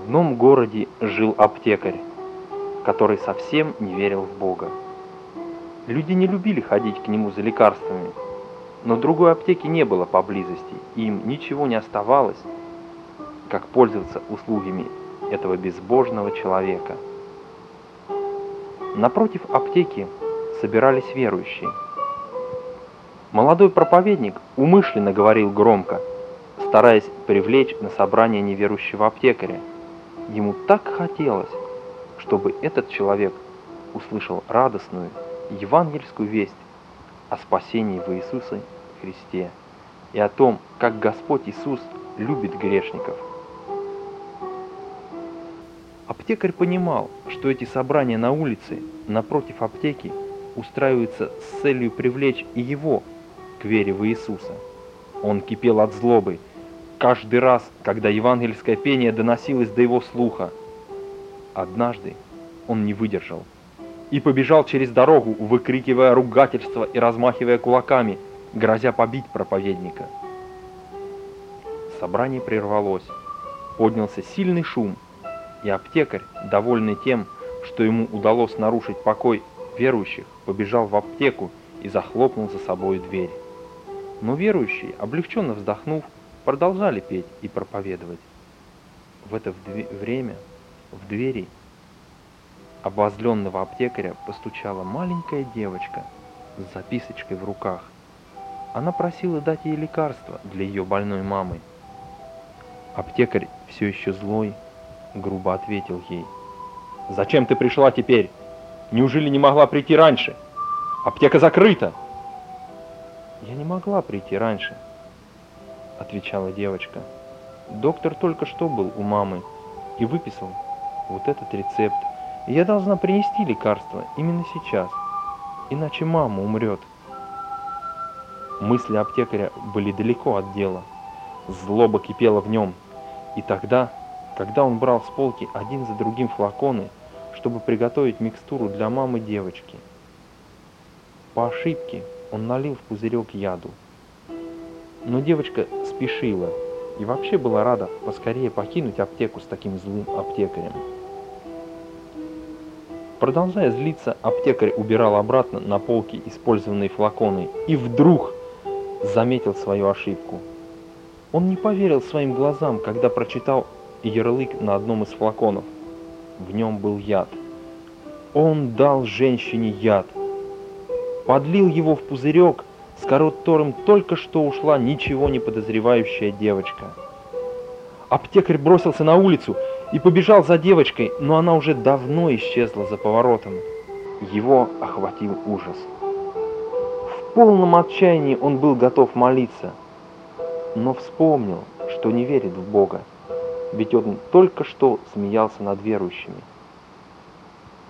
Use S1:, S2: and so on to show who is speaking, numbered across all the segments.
S1: одном городе жил аптекарь, который совсем не верил в Бога. Люди не любили ходить к нему за лекарствами, но другой аптеки не было поблизости, и им ничего не оставалось, как пользоваться услугами этого безбожного человека. Напротив аптеки собирались верующие. Молодой проповедник умышленно говорил громко, стараясь привлечь на собрание неверующего аптекаря. Ему так хотелось, чтобы этот человек услышал радостную евангельскую весть о спасении в Иисусе Христе и о том, как Господь Иисус любит грешников. Аптекарь понимал, что эти собрания на улице напротив аптеки устраиваются с целью привлечь и его к вере в Иисуса. Он кипел от злобы каждый раз, когда евангельское пение доносилось до его слуха. Однажды он не выдержал и побежал через дорогу, выкрикивая ругательства и размахивая кулаками, грозя побить проповедника. Собрание прервалось. Поднялся сильный шум, и аптекарь, довольный тем, что ему удалось нарушить покой верующих, побежал в аптеку и захлопнул за собой дверь. Но верующие, облегченно вздохнув, продолжали петь и проповедовать. В это время в двери обозленного аптекаря постучала маленькая девочка с записочкой в руках. Она просила дать ей лекарство для ее больной мамы. Аптекарь, все еще злой, грубо ответил ей. «Зачем ты пришла теперь? Неужели не могла прийти раньше? Аптека закрыта!» «Я не могла прийти раньше», — отвечала девочка. «Доктор только что был у мамы и выписал вот этот рецепт. Я должна принести лекарство именно сейчас, иначе мама умрет». Мысли аптекаря были далеко от дела. Злоба кипела в нем. И тогда, когда он брал с полки один за другим флаконы, чтобы приготовить микстуру для мамы девочки, по ошибке он налил в пузырек яду. Но девочка спешила и вообще была рада поскорее покинуть аптеку с таким злым аптекарем. Продолжая злиться, аптекарь убирал обратно на полки использованные флаконы и вдруг заметил свою ошибку. Он не поверил своим глазам, когда прочитал ярлык на одном из флаконов. В нем был яд. Он дал женщине яд – подлил его в пузырек, с которым только что ушла ничего не подозревающая девочка. Аптекарь бросился на улицу и побежал за девочкой, но она уже давно исчезла за поворотом. Его охватил ужас. В полном отчаянии он был готов молиться, но вспомнил, что не верит в Бога, ведь он только что смеялся над верующими.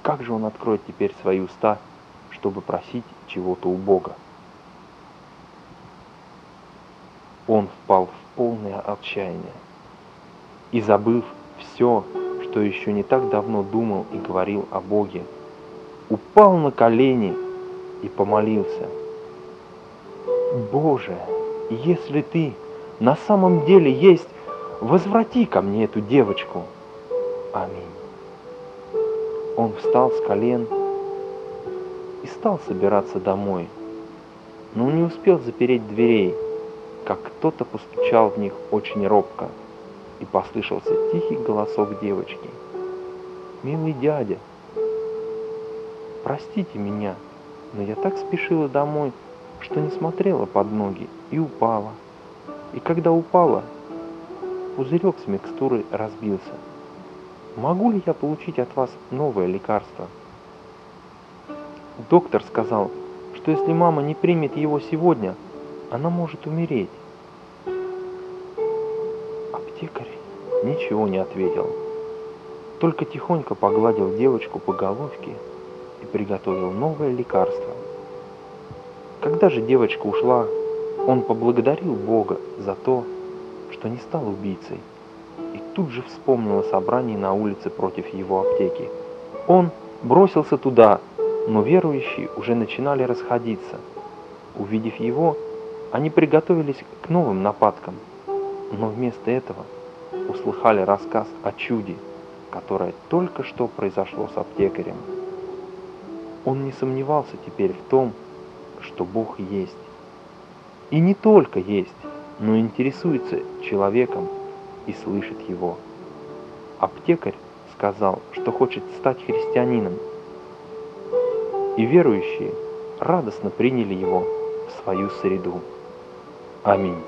S1: Как же он откроет теперь свои уста, чтобы просить чего-то у Бога. Он впал в полное отчаяние и, забыв все, что еще не так давно думал и говорил о Боге, упал на колени и помолился. Боже, если ты на самом деле есть, возврати ко мне эту девочку. Аминь. Он встал с колен и стал собираться домой. Но не успел запереть дверей, как кто-то постучал в них очень робко, и послышался тихий голосок девочки. «Милый дядя, простите меня, но я так спешила домой, что не смотрела под ноги и упала. И когда упала, пузырек с микстурой разбился. Могу ли я получить от вас новое лекарство?» Доктор сказал, что если мама не примет его сегодня, она может умереть. Аптекарь ничего не ответил, только тихонько погладил девочку по головке и приготовил новое лекарство. Когда же девочка ушла, он поблагодарил Бога за то, что не стал убийцей, и тут же вспомнил о собрании на улице против его аптеки. Он бросился туда, но верующие уже начинали расходиться. Увидев его, они приготовились к новым нападкам, но вместо этого услыхали рассказ о чуде – которое только что произошло с аптекарем. Он не сомневался теперь в том, что Бог есть. И не только есть, но интересуется человеком и слышит его. Аптекарь сказал, что хочет стать христианином, и верующие радостно приняли его в свою среду. Аминь.